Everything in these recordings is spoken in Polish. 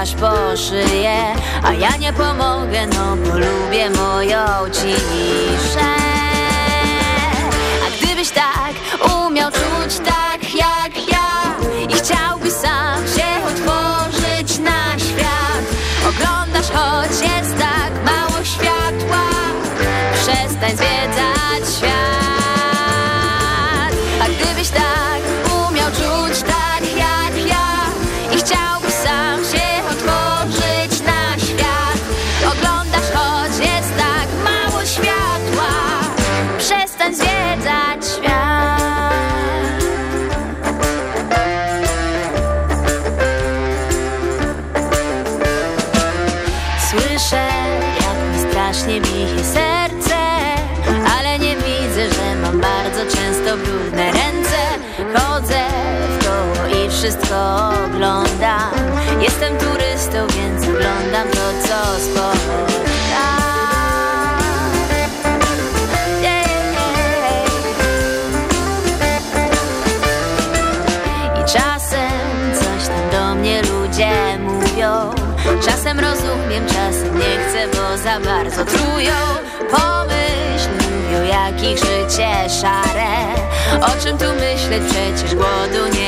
aż po szyję A ja nie pomogę, no bo lubię moją ciszę. A gdybyś tak umiał czuć tak wszystko oglądam. Jestem turystą, więc oglądam to, co spotkam czasem rozumiem, czasem nie chcę, bo za bardzo trują. Pomyśl, mówią, jak ich życie szare. O czym tu myśleć, przecież głodu nie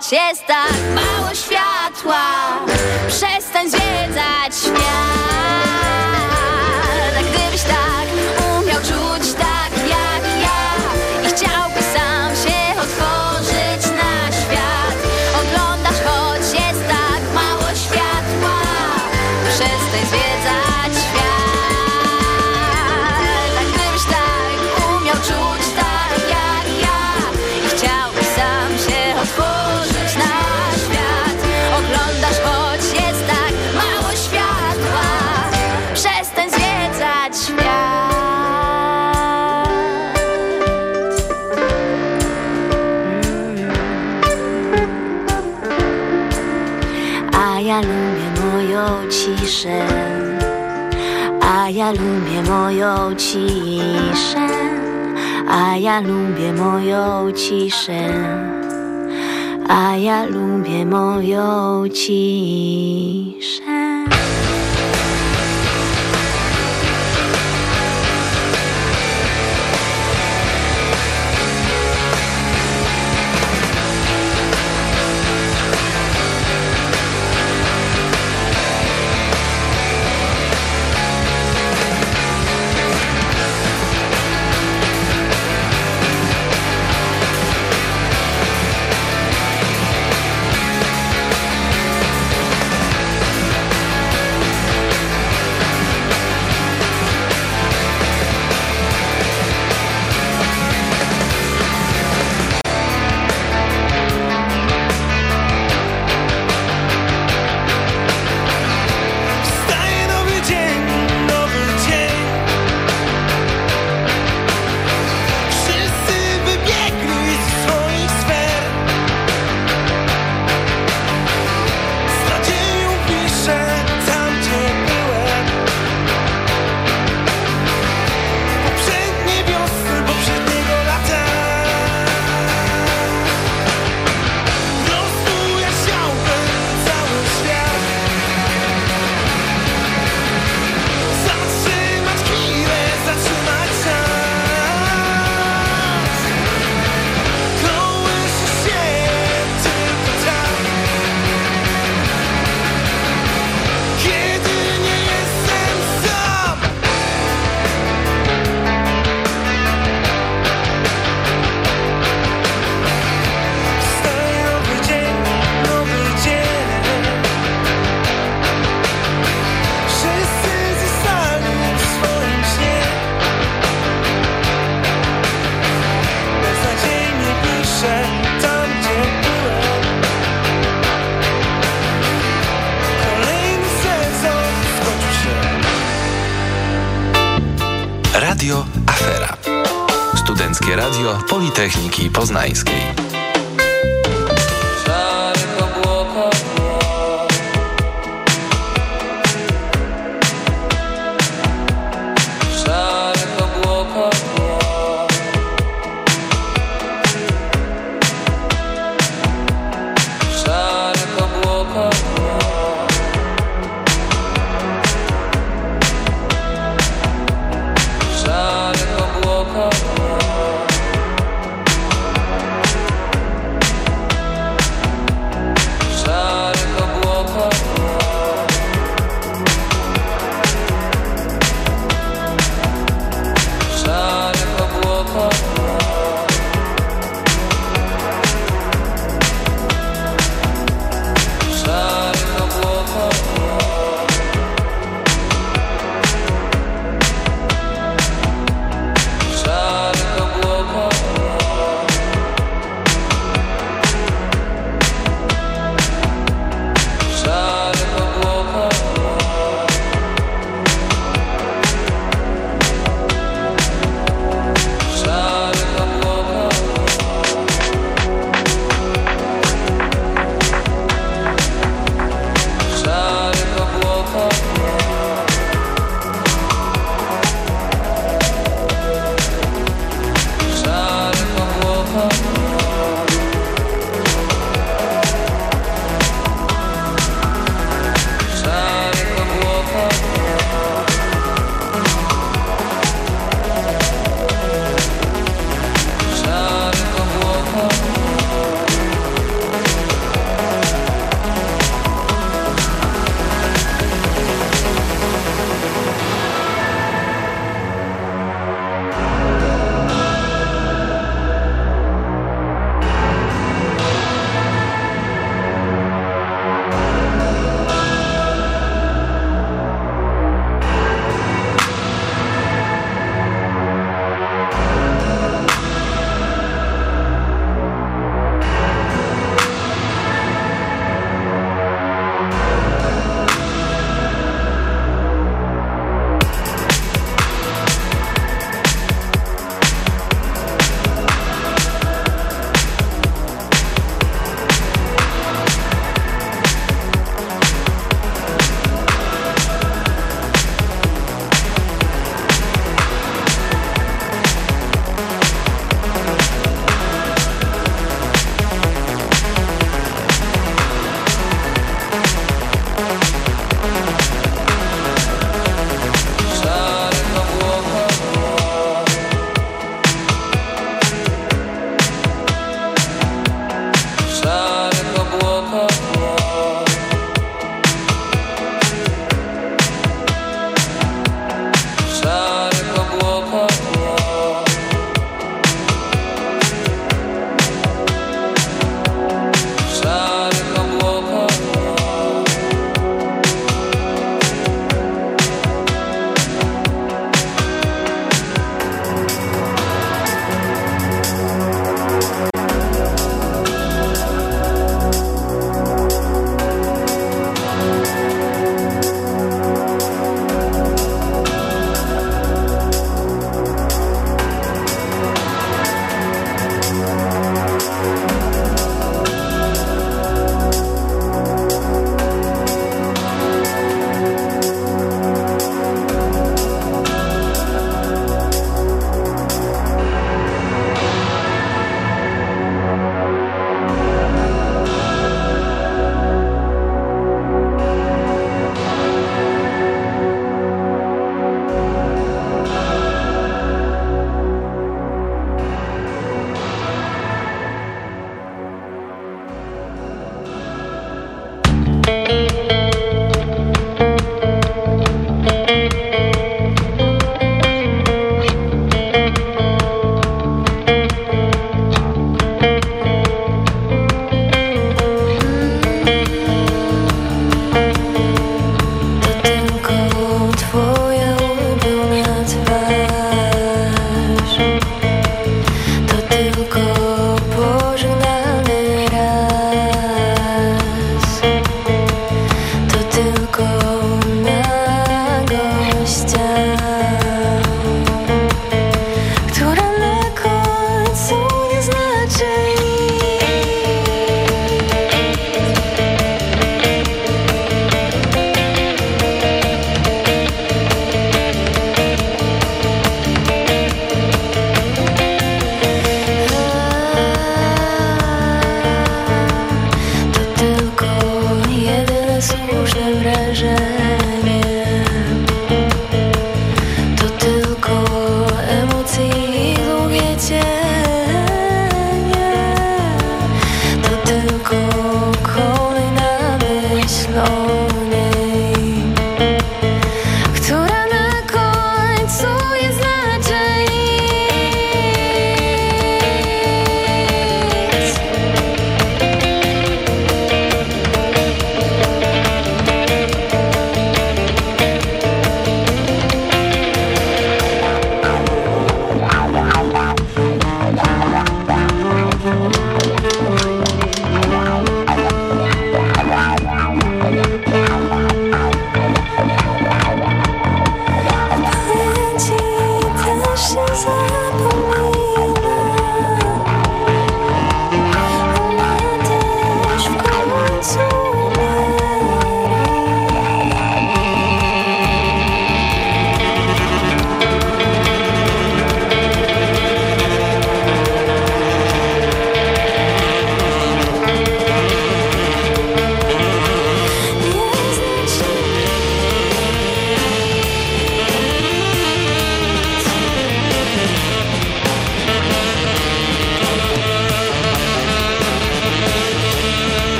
choć jest tak. Mało światła ciszę, a ja lubię moją ciszę, a ja lubię moją ciszę, a ja lubię moją ciszę.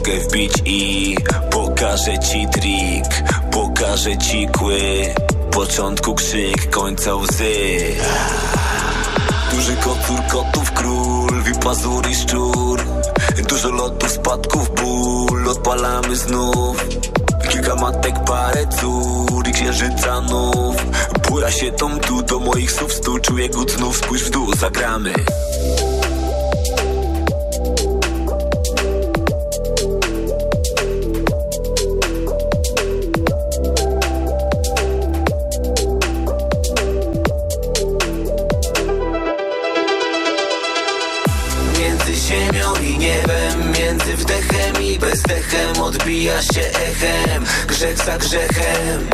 Mogę wbić i Pokażę ci trik, pokażę ci kły Początku krzyk, końca łzy. Duży kocur, kotów król, wipazur i szczur. Dużo lotów, spadków, ból, odpalamy znów. Kilka matek, parę cór i księżyca nów. Buja się tą tu do moich słów stu Czuję głód znów, spójrz w dół, zagramy za grzechem.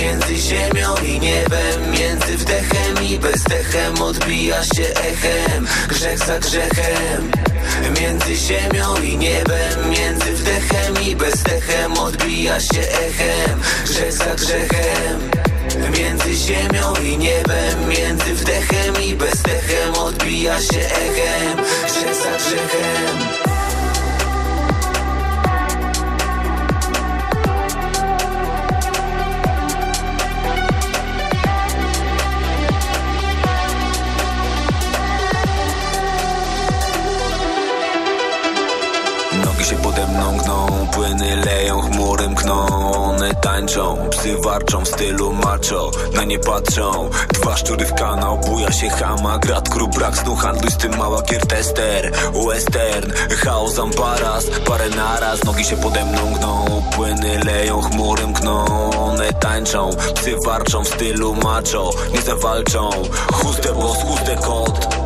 Między ziemią i niebem, między wdechem i bezdechem Odbija się echem, grzech za grzechem. Między ziemią i niebem, między wdechem i bezdechem Odbija się echem, grzech za grzechem. Między ziemią i niebem, między wdechem i bezdechem Odbija się echem, grzech za grzechem Płyny leją, chmury mkną. One tańczą, psy warczą w stylu macho. Na nie patrzą, dwa szczury w kanał Buja się hama, grat, krub, brak snu Handluj z tym mała gier tester. Western, chaos, ambaras Parę naraz, nogi się pode mną gną. Płyny leją, chmury mkną. One tańczą, psy warczą w stylu macho. Nie zawalczą, chustę boss, chustę kot.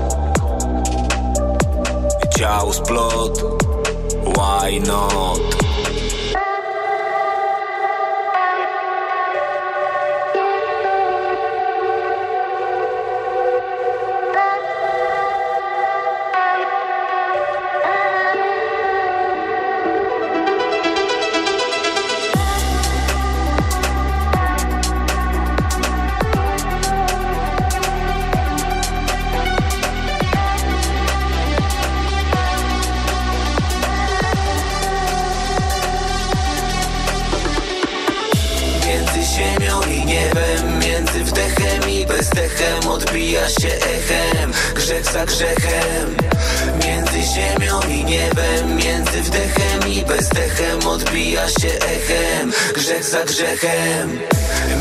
Ciał splot Why not? Za grzechem. Między ziemią i niebem Między wdechem i bezdechem Odbija się echem. Grzech za grzechem.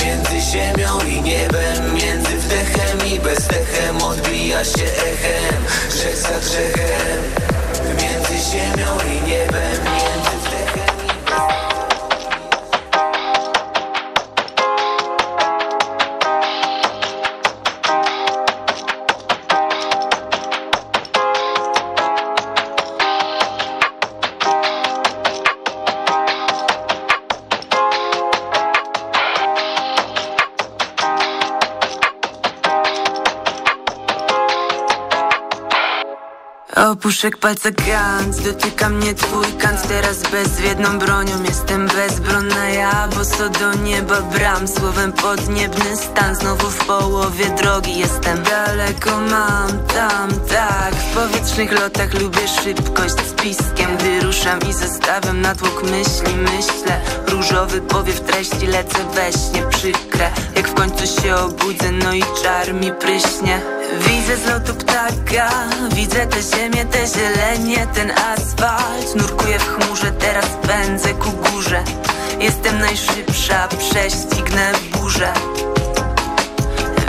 Między ziemią i niebem Między wdechem i bezdechem Odbija się echem. Grzech za grzechem. Między ziemią i niebem Opuszek palca kant, dotyka mnie twój kant Teraz bezwiedną bronią jestem bezbronna. Ja Bo co do nieba bram, słowem podniebny stan. Znowu w połowie drogi jestem. Daleko mam, tam, tak. W powietrznych lotach lubię szybkość z piskiem. Gdy ruszam i zostawiam natłok myśli Myślę, różowy powiew treści Lecę we śnie, przykre Jak w końcu się obudzę, no i czar mi pryśnie Widzę z lotu ptaka, widzę tę ziemię, te zielenie, ten asfalt. Nurkuję w chmurze, teraz pędzę ku górze. Jestem najszybsza, prześcignę burzę.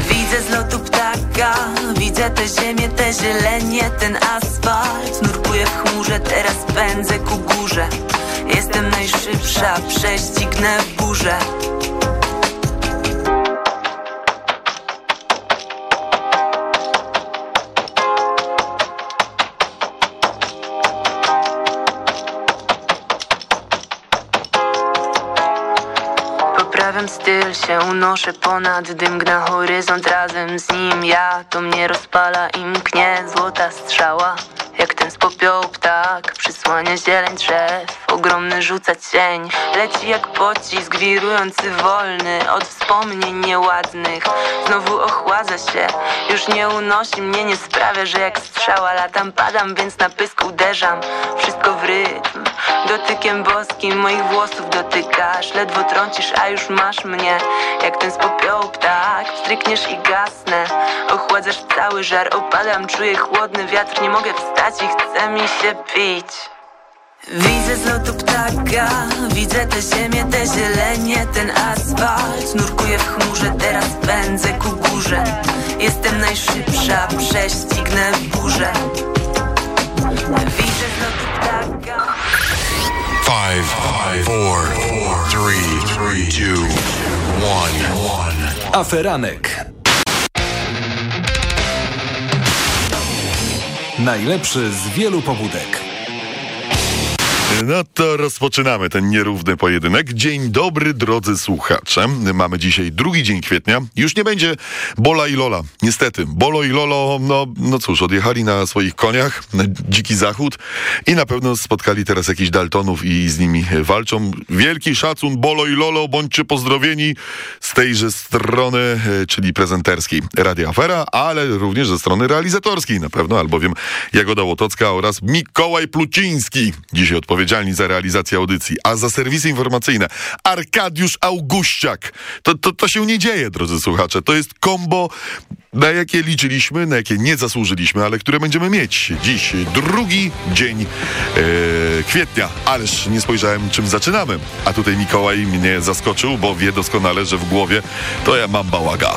Widzę z lotu ptaka, widzę tę ziemię, te zielenie, ten asfalt. Nurkuję w chmurze, teraz pędzę ku górze. Jestem najszybsza, prześcignę burzę styl się, unoszę ponad dym na horyzont razem z nim. Ja, to mnie rozpala i mknie złota strzała Jak ten z popiołu ptak, przysłania zieleń drzew. Ogromny rzuca cień, leci jak pocisk wirujący wolny Od wspomnień nieładnych, znowu ochładza się Już nie unosi mnie, nie sprawia, że jak strzała latam Padam, więc na pysk uderzam, wszystko w rytm Dotykiem boskim moich włosów dotykasz. Ledwo trącisz, a już masz mnie. Jak ten z popiołu ptak Strykniesz i gasnę. Ochładzasz cały żar, opadam Czuję chłodny wiatr, nie mogę wstać I chce mi się pić. Widzę z lotu ptaka, widzę tę ziemię, te zielenie, ten asfalt. Nurkuję w chmurze, teraz pędzę ku górze. Jestem najszybsza, prześcignę burzę Widzę z lotu ptaka. Five, five, four, four, three, three, two, one, one. Aferanek. Najlepszy z wielu pobudek. No to rozpoczynamy ten nierówny pojedynek. Dzień dobry, drodzy słuchacze. Mamy dzisiaj drugi dzień kwietnia. Już nie będzie Bola i Lola. Niestety, Bolo i Lolo, no, no cóż, odjechali na swoich koniach na dziki zachód i na pewno spotkali teraz jakichś Daltonów i z nimi walczą. Wielki szacun, Bolo i Lolo, bądźcie pozdrowieni z tejże strony, e, czyli prezenterskiej Radia Afera, ale również ze strony realizatorskiej na pewno, albowiem Jagoda Łotocka oraz Mikołaj Pluciński dzisiaj odpowiedział odpowiedzialni za realizację audycji, a za serwisy informacyjne Arkadiusz Auguściak. To, to, to się nie dzieje, drodzy słuchacze. To jest kombo, na jakie liczyliśmy, na jakie nie zasłużyliśmy, ale które będziemy mieć dziś, drugi dzień e, kwietnia. Ależ nie spojrzałem, czym zaczynamy. A tutaj Mikołaj mnie zaskoczył, bo wie doskonale, że w głowie to ja mam bałaga.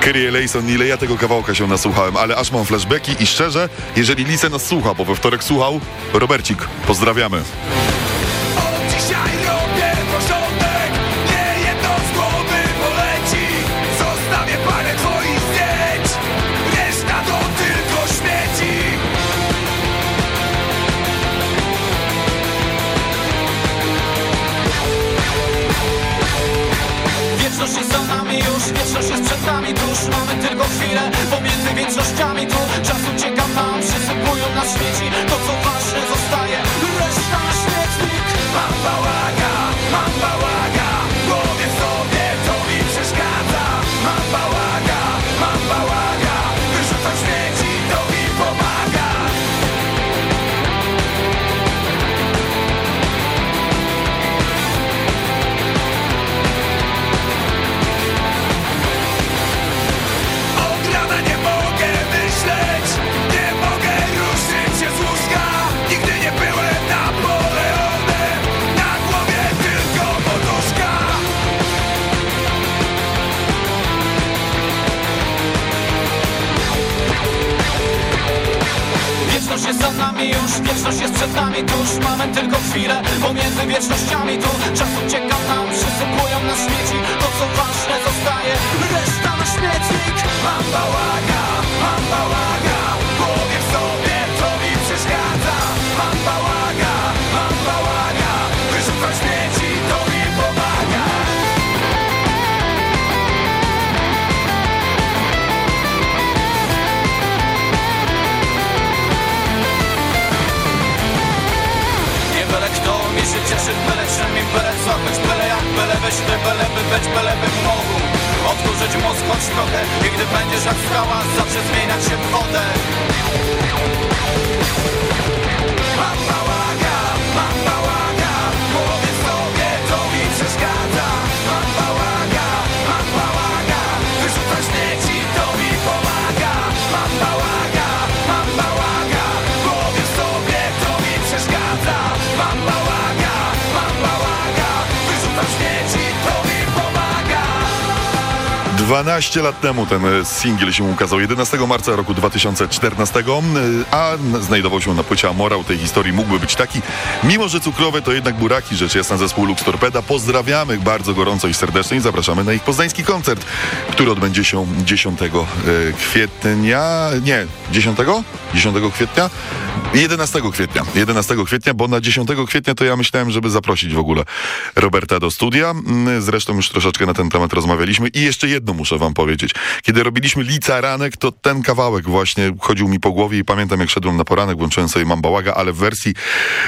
Kyrie Lejson, ile ja tego kawałka się nasłuchałem, ale aż mam flashbacki i szczerze, jeżeli Lise nas słucha, bo we wtorek słuchał, Robercik, pozdrawiamy. Tylko chwilę. Pomiędzy wiecznościami tu Czas ucieka nam, przysypują nas śmieci 12 lat temu ten e, singiel się ukazał, 11 marca roku 2014, e, a znajdował się na płycie Amorał. Tej historii mógłby być taki. Mimo, że cukrowe to jednak buraki, rzecz jasna zespół Lux Torpeda. Pozdrawiamy bardzo gorąco i serdecznie i zapraszamy na ich poznański koncert, który odbędzie się 10 e, kwietnia, nie, 10? 10 kwietnia? 11 kwietnia. 11 kwietnia, bo na 10 kwietnia to ja myślałem, żeby zaprosić w ogóle Roberta do studia. Mm, Zresztą już troszeczkę na ten temat rozmawialiśmy. I jeszcze jedno muszę wam powiedzieć. Kiedy robiliśmy Lica Ranek, to ten kawałek właśnie chodził mi po głowie i pamiętam jak szedłem na poranek, włączyłem sobie Mam Bałaga, ale w wersji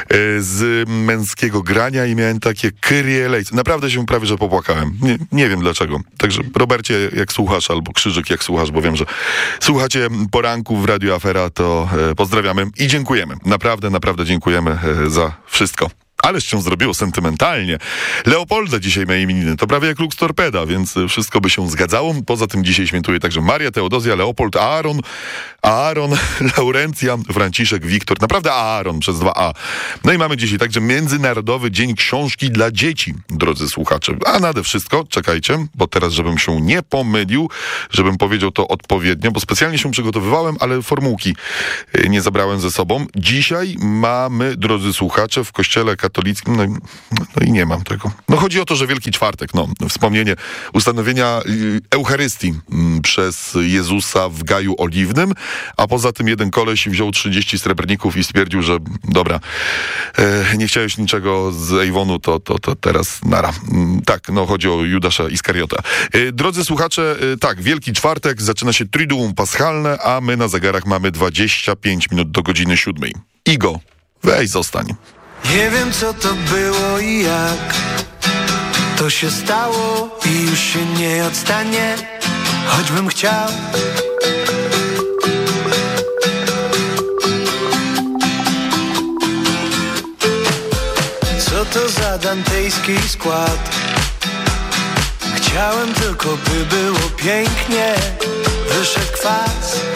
e, z męskiego grania i miałem takie Kyrie. Naprawdę się prawie, że popłakałem. Nie, nie wiem dlaczego. Także Robercie, jak słuchasz, albo Krzyżyk, jak słuchasz, bo wiem, że słuchacie poranku w Radio Afera, to e, pozdrawiamy i dziękujemy. Naprawdę, naprawdę dziękujemy e, za wszystko. Ależ się zrobiło sentymentalnie. Leopolda dzisiaj ma imieniny. To prawie jak Lux Torpeda, więc wszystko by się zgadzało. Poza tym dzisiaj świętuje także Maria, Teodozja, Leopold, Aaron, Aaron, Laurencja, Franciszek, Wiktor. Naprawdę Aaron przez dwa A. No i mamy dzisiaj także Międzynarodowy Dzień Książki dla Dzieci, drodzy słuchacze. A nade wszystko, czekajcie, bo teraz, żebym się nie pomylił, żebym powiedział to odpowiednio, bo specjalnie się przygotowywałem, ale formułki e, nie zabrałem ze sobą. Dzisiaj mamy, drodzy słuchacze, w kościele katolickim, no, i- no i nie mam tego. No chodzi o to, że Wielki Czwartek, no, wspomnienie ustanowienia y, Eucharystii mm, przez Jezusa w Gaju Oliwnym, a poza tym jeden koleś wziął 30 srebrników i stwierdził, że dobra, e, nie chciałeś niczego z Ejwonu, to, to, to teraz nara. Mm, Tak, no chodzi o Judasza Iskariota. E, Drodzy słuchacze, e, tak, Wielki Czwartek, zaczyna się Triduum Paschalne, a my na zegarach mamy 25 minut do godziny siódmej. Igo, weź zostań. Nie wiem co to było i jak. To się stało i już się nie odstanie Choćbym chciał. Co to za dantejski skład? Chciałem tylko by było pięknie. Wyszedł kwas.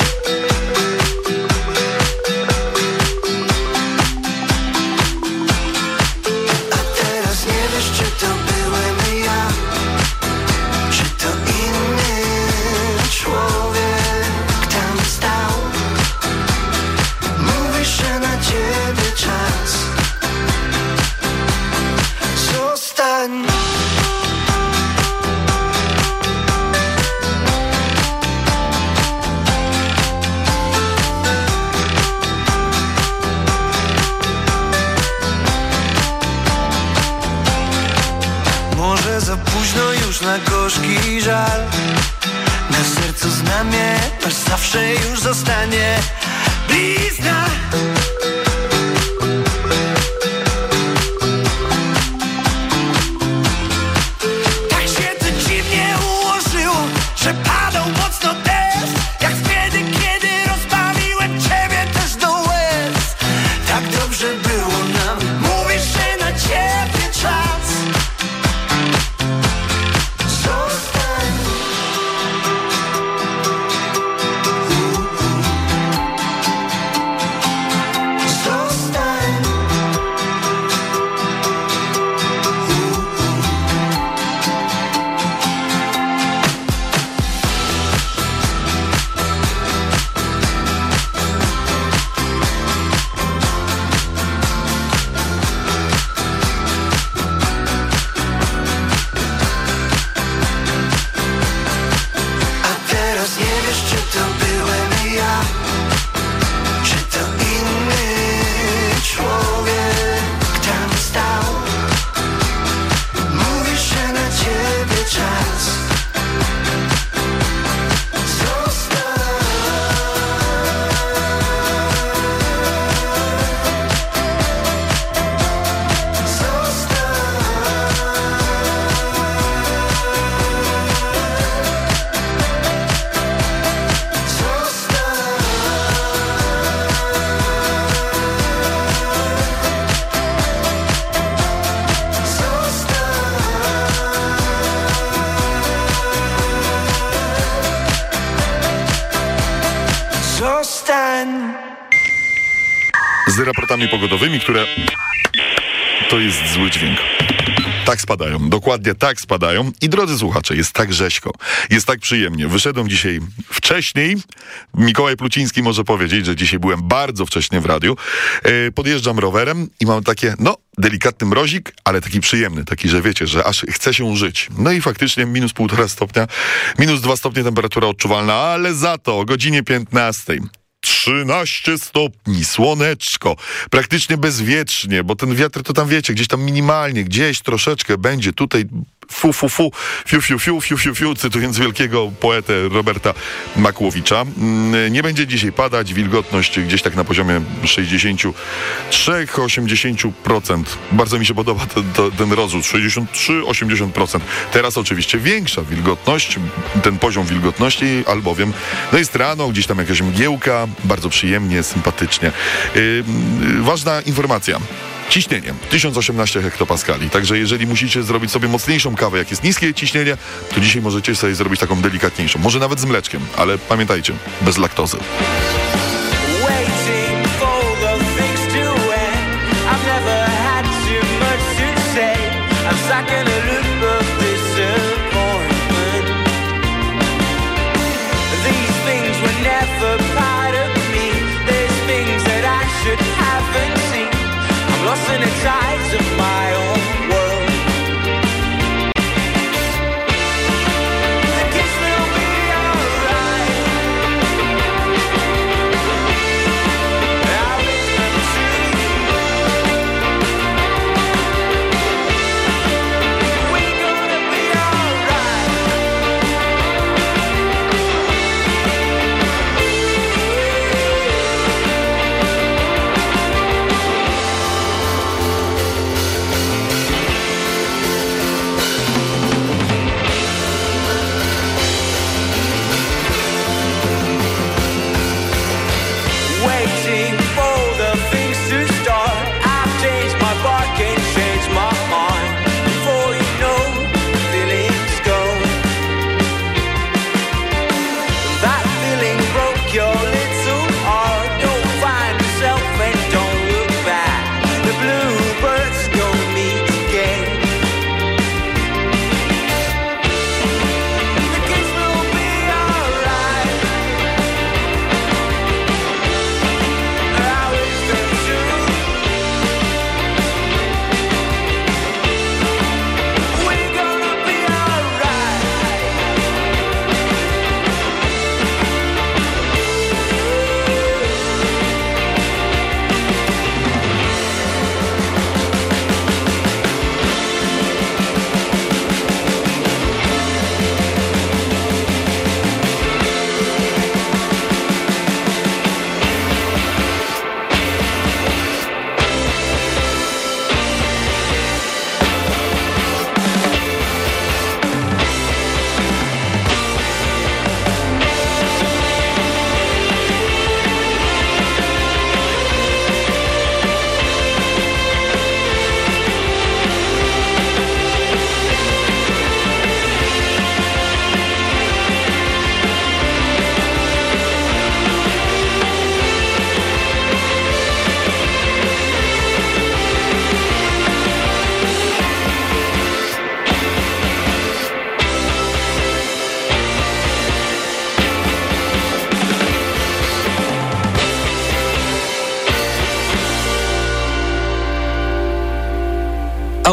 Które... To jest zły dźwięk. Tak spadają, dokładnie tak spadają. I drodzy słuchacze, jest tak rzeźko, jest tak przyjemnie. Wyszedłem dzisiaj wcześniej. Mikołaj Pluciński może powiedzieć, że dzisiaj byłem bardzo wcześnie w radiu. E, podjeżdżam rowerem i mam takie, no, delikatny mrozik, ale taki przyjemny, taki, że wiecie, że aż chce się żyć. No i faktycznie minus półtora stopnia, minus dwa stopnie temperatura odczuwalna, ale za to o godzinie 15 13 stopni, słoneczko, praktycznie bezwietrznie, bo ten wiatr to tam wiecie, gdzieś tam minimalnie, gdzieś troszeczkę będzie, tutaj fu, fu, fu, fiu, fiu, fiu, fiu, fiu, fiu, cytując wielkiego poetę Roberta Makłowicza. Mm, Nie będzie dzisiaj padać, wilgotność gdzieś tak na poziomie 63-80%. Bardzo mi się podoba to, ten rozrzut, 63-80%. Teraz oczywiście większa wilgotność, ten poziom wilgotności, albowiem no jest rano, gdzieś tam jakaś mgiełka, bardzo przyjemnie, sympatycznie. Yy, ważna informacja. Ciśnienie 1018 hektopaskali. Także jeżeli musicie zrobić sobie mocniejszą kawę, jak jest niskie ciśnienie, to dzisiaj możecie sobie zrobić taką delikatniejszą. Może nawet z mleczkiem, ale pamiętajcie, bez laktozy. side.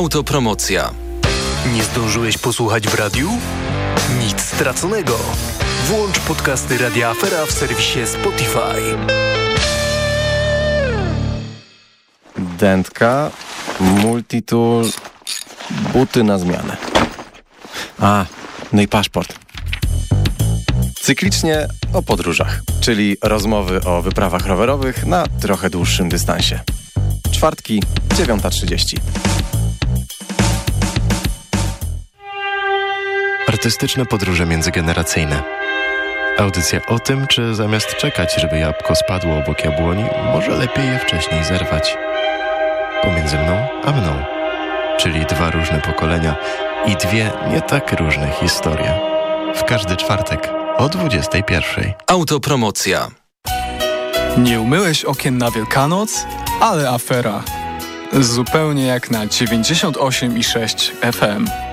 Autopromocja. Nie zdążyłeś posłuchać w radiu? Nic straconego. Włącz podcasty Radia Afera w serwisie Spotify. Dętka, multitool, buty na zmianę. A, no i paszport. Cyklicznie o podróżach, czyli rozmowy o wyprawach rowerowych na trochę dłuższym dystansie. Czwartki, 9.30. Artystyczne podróże międzygeneracyjne. Audycja o tym, czy zamiast czekać, żeby jabłko spadło obok jabłoni, może lepiej je wcześniej zerwać. Pomiędzy mną a mną, czyli dwa różne pokolenia i dwie nie tak różne historie. W każdy czwartek o 21. Autopromocja. Nie umyłeś okien na Wielkanoc? Ale afera. Zupełnie jak na 98,6 FM.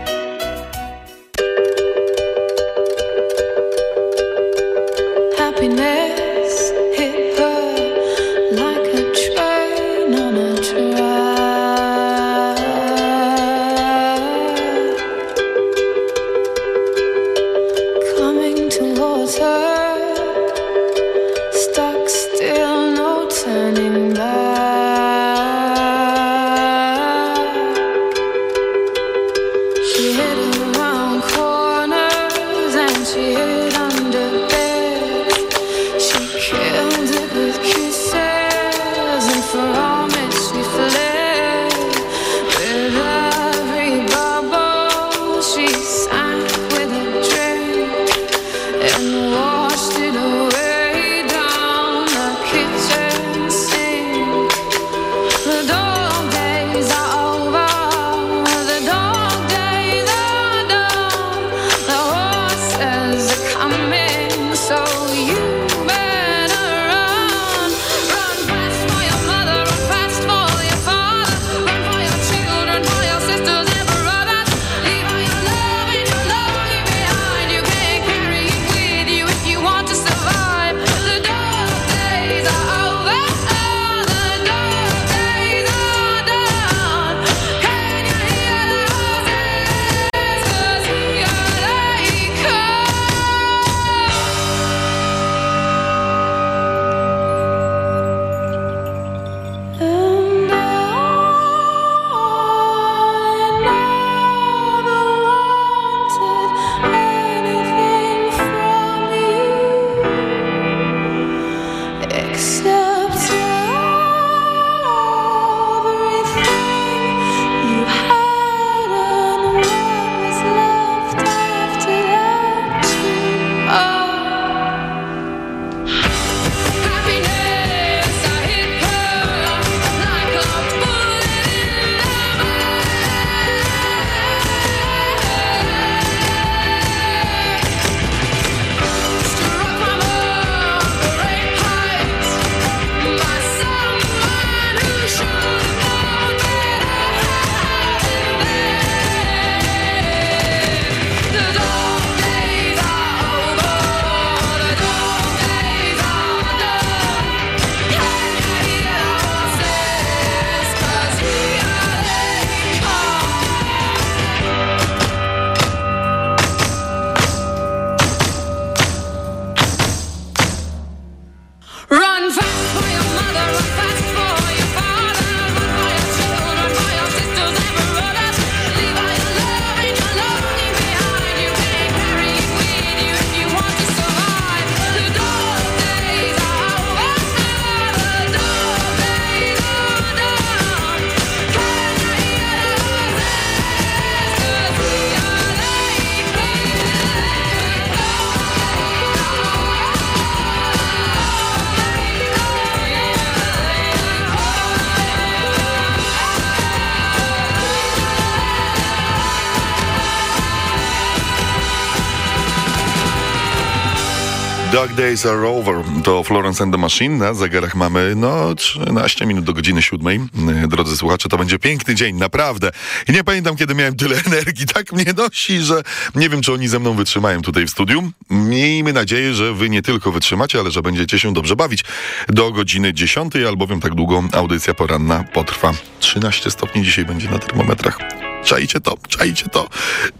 Dog Days Are Over to Florence and the Machine. Na zegarach mamy no 13 minut do godziny siódmej. Yy, Drodzy słuchacze, to będzie piękny dzień, naprawdę. I nie pamiętam, kiedy miałem tyle energii. Tak mnie nosi, że nie wiem, czy oni ze mną wytrzymają tutaj w studiu. Miejmy nadzieję, że wy nie tylko wytrzymacie, ale że będziecie się dobrze bawić do godziny 10, albowiem tak długo audycja poranna potrwa. 13 stopni dzisiaj będzie na termometrach. Czajcie to, czajcie to.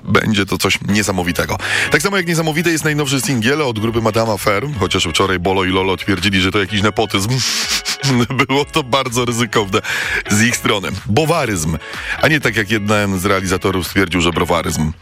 Będzie to coś niesamowitego. Tak samo jak niesamowity jest najnowszy singiel od grupy Madama Fair, chociaż wczoraj Bolo i Lolo twierdzili, że to jakiś nepotyzm. Było to bardzo ryzykowne z ich strony. Bowaryzm, a nie tak jak jeden z realizatorów stwierdził, że browaryzm.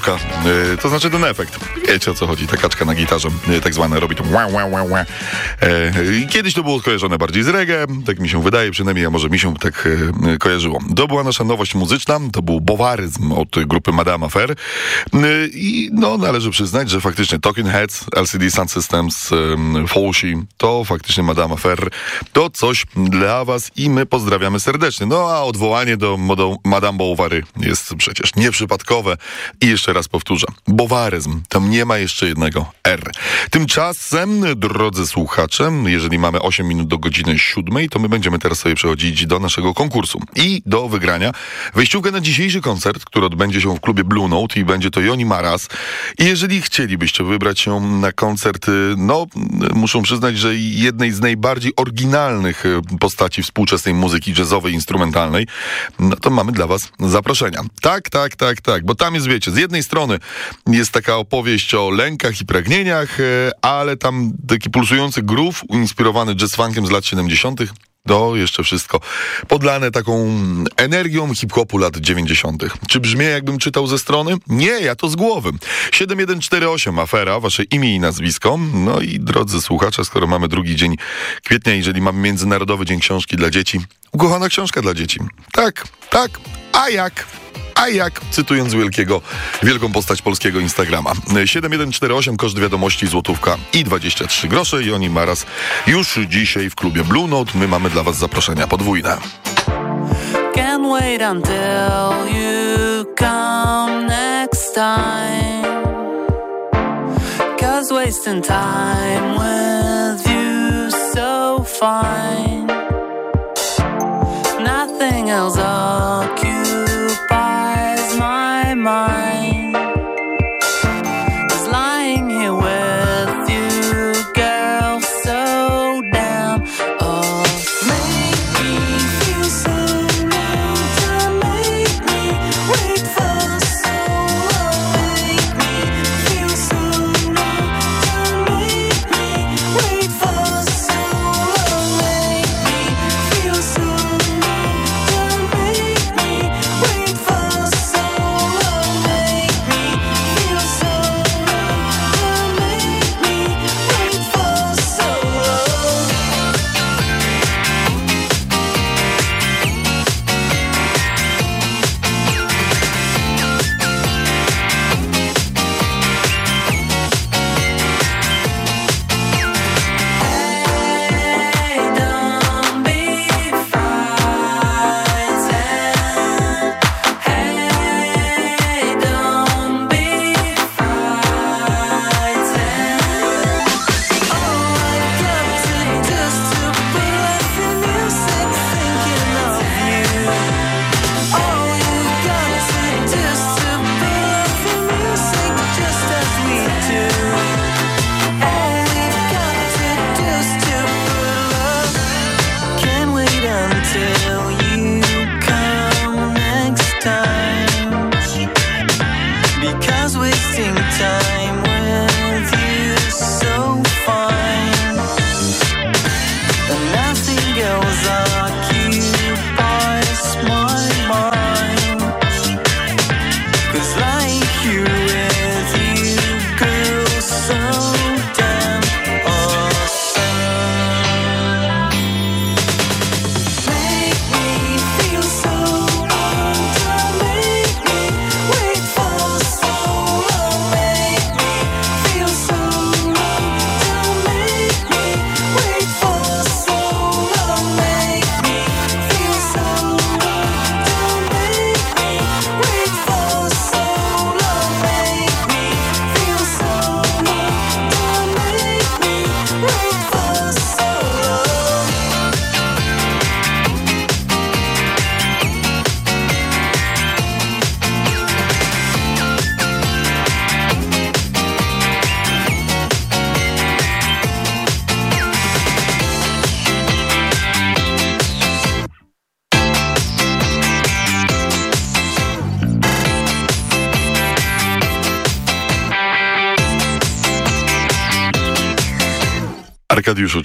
Kaczuszka, yy, to znaczy ten efekt. Wiecie o co chodzi, ta kaczka na gitarze, yy, tak zwane, robi to i kiedyś to było skojarzone bardziej z reggae, tak mi się wydaje przynajmniej, a może mi się tak yy, kojarzyło. To była nasza nowość muzyczna, to był bowaryzm od grupy Madame Affair i no należy przyznać, że faktycznie Talking Heads, LCD Sound Systems, Falsi, to faktycznie Madame Affair, to coś dla was i my pozdrawiamy serdecznie. No a odwołanie do Madame Bovary jest przecież nieprzypadkowe. I jeszcze raz powtórzę. Bowaryzm. Tam nie ma jeszcze jednego R. Tymczasem, drodzy słuchacze, jeżeli mamy 8 minut do godziny 7, to my będziemy teraz sobie przechodzić do naszego konkursu. I do wygrania wejściówkę na dzisiejszy koncert, który odbędzie się w klubie Blue Note i będzie to Joni Maras. I jeżeli chcielibyście wybrać się na koncert, y, no, y, muszę przyznać, że jednej z najbardziej oryginalnych y, postaci współczesnej muzyki jazzowej, instrumentalnej, no to mamy dla was zaproszenia. Tak, tak, tak, tak, bo tam jest, wiecie, z jednej strony jest taka opowieść o lękach i pragnieniach, ale tam taki pulsujący groove inspirowany jazz funkiem z lat 70., to jeszcze wszystko podlane taką energią hip-hopu lat 90. Czy brzmi jakbym czytał ze strony? Nie, ja to z głowy. 7148 afera, wasze imię i nazwisko. No i drodzy słuchacze, skoro mamy drugi dzień kwietnia, jeżeli mamy Międzynarodowy Dzień Książki dla Dzieci, ukochana książka dla dzieci. Tak, tak, a jak? A jak, cytując wielkiego, wielką postać polskiego Instagrama. 7148, koszt wiadomości, złotówka i 23 grosze. I oni Maras już dzisiaj w klubie Blue Note. My mamy dla was zaproszenia podwójne. Can't wait until you come next time. Cause wasting time with you so fine. Nothing else my mind.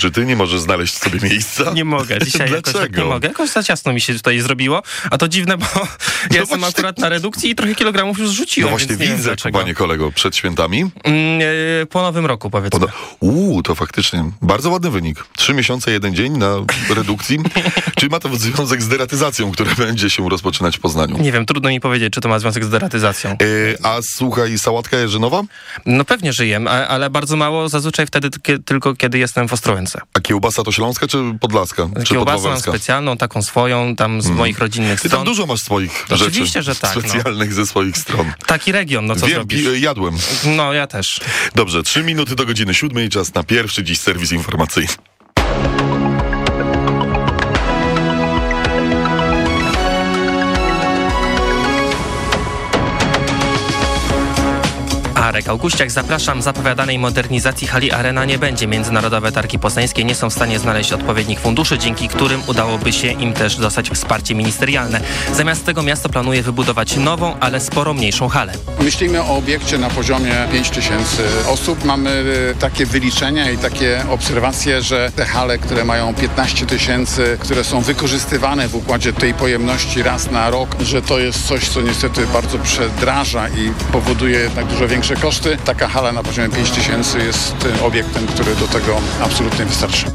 Czy ty nie możesz znaleźć sobie miejsca? Nie mogę, dzisiaj jakoś tak nie Dlaczego? mogę. Jakoś za ciasno mi się tutaj zrobiło, a to dziwne, bo ja jestem właśnie- akurat na redukcji i trochę kilogramów już No zrzuciłem, właśnie więc nie wiem widzę, panie kolego, przed świętami. Mm, e, po nowym roku powiedzmy. Poda- Uuu, to faktycznie bardzo ładny wynik. Trzy miesiące, jeden dzień na redukcji. Czy ma to związek z deratyzacją, która będzie się rozpoczynać w Poznaniu? Nie wiem, trudno mi powiedzieć, czy to ma związek z deratyzacją. E, a słuchaj, sałatka jarzynowa? No pewnie, a- ale bardzo mało, zazwyczaj wtedy tylko kiedy jestem w Ostrołęce. A kiełbasa to śląska czy podlaska? Czy Kiełbasę mam specjalną, taką swoją, tam z moich rodzinnych Ty stron. tam dużo masz swoich Oczywiście, że tak, no. specjalnych ze swoich stron. Taki region, no co Wiem, zrobisz? pi- jadłem. No, ja też. Dobrze, trzy minuty do godziny siódmej, czas na pierwszy dziś serwis informacyjny. Arek Augustiak, zapraszam. Zapowiadanej modernizacji hali Arena nie będzie. Międzynarodowe Targi Poznańskie nie są w stanie znaleźć odpowiednich funduszy, dzięki którym udałoby się im też dostać wsparcie ministerialne. Zamiast tego miasto planuje wybudować nową, ale sporo mniejszą halę. Myślimy o obiekcie na poziomie 5 tysięcy osób. Mamy e, takie wyliczenia i takie obserwacje, że te hale, które mają 15 tysięcy, które są wykorzystywane w układzie tej pojemności raz na rok, że to jest coś, co niestety bardzo przedraża i powoduje jednak dużo większe koszty. Taka hala na poziomie 5 tysięcy jest e, obiektem, który do tego absolutnie wystarczy.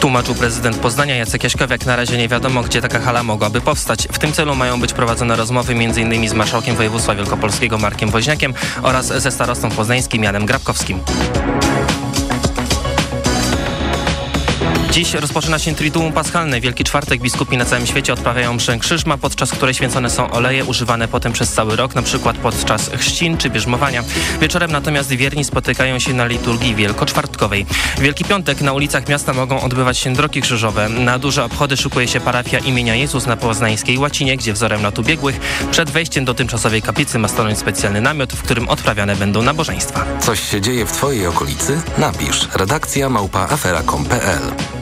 Tłumaczył prezydent Poznania Jacek Jaśkowiak. Na razie nie wiadomo, gdzie taka hala mogłaby powstać. W tym celu mają być prowadzone rozmowy m.in. z marszałkiem województwa wielkopolskiego Markiem Woźniakiem oraz ze starostą poznańskim Janem Grabkowskim. Dziś rozpoczyna się Triduum Paschalne. Wielki Czwartek biskupi na całym świecie odprawiają mszę krzyżma, podczas której święcone są oleje używane potem przez cały rok, na przykład podczas chrzcin czy bierzmowania. Wieczorem natomiast wierni spotykają się na liturgii wielkoczwartkowej. Wielki Piątek na ulicach miasta mogą odbywać się drogi krzyżowe. Na duże obchody szykuje się parafia imienia Jezus na poznańskiej Łacinie, gdzie wzorem lat ubiegłych przed wejściem do tymczasowej kaplicy ma stanąć specjalny namiot, w którym odprawiane będą nabożeństwa. Coś się dzieje w Twojej okolicy? Napisz redakcja małpa afera.com.pl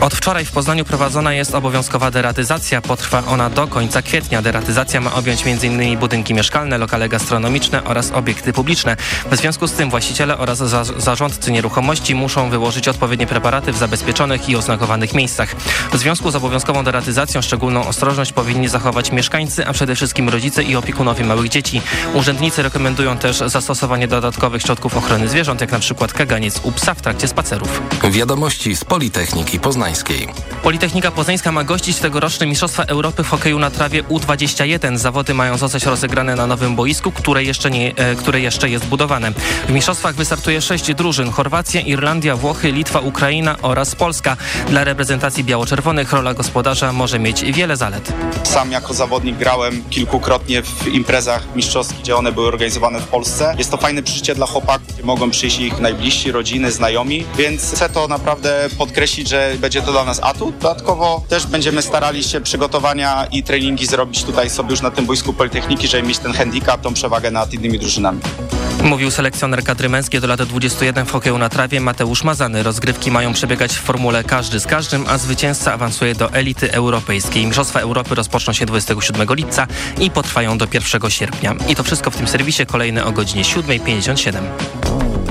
Od wczoraj w Poznaniu prowadzona jest obowiązkowa deratyzacja. Potrwa ona do końca kwietnia. Deratyzacja ma objąć m.in. budynki mieszkalne, lokale gastronomiczne oraz obiekty publiczne. W związku z tym właściciele oraz za zarządcy nieruchomości muszą wyłożyć odpowiednie preparaty w zabezpieczonych i oznakowanych miejscach. W związku z obowiązkową deratyzacją szczególną ostrożność powinni zachować mieszkańcy, a przede wszystkim rodzice i opiekunowie małych dzieci. Urzędnicy rekomendują też zastosowanie dodatkowych środków ochrony zwierząt, jak na przykład kaganiec u psa w trakcie spacerów. Wiadomości z Politechniki Poznańskiej. Politechnika Poznańska ma gościć tegoroczne Mistrzostwa Europy w hokeju na trawie U21. Zawody mają zostać rozegrane na nowym boisku, które jeszcze, nie, e, które jeszcze jest budowane. W mistrzostwach wystartuje sześć drużyn. Chorwacja, Irlandia, Włochy, Litwa, Ukraina oraz Polska. Dla reprezentacji biało-czerwonych rola gospodarza może mieć wiele zalet. Sam jako zawodnik grałem kilkukrotnie w imprezach mistrzowskich, gdzie one były organizowane w Polsce. Jest to fajne przeżycie dla chłopaków, gdzie mogą przyjść ich najbliżsi, rodziny, znajomi, więc chcę to naprawdę podkreślić, że będzie to dla nas atut. Dodatkowo też będziemy starali się przygotowania i treningi zrobić tutaj sobie już na tym boisku Politechniki, żeby mieć ten handicap, tą przewagę nad innymi drużynami. Mówił selekcjoner kadry męskiej do lat 21 w hokeju na trawie Mateusz Mazany. Rozgrywki mają przebiegać w formule każdy z każdym, a zwycięzca awansuje do elity europejskiej. Mistrzostwa Europy rozpoczną się 27 lipca i potrwają do 1 sierpnia. I to wszystko w tym serwisie, kolejne o godzinie 7.57.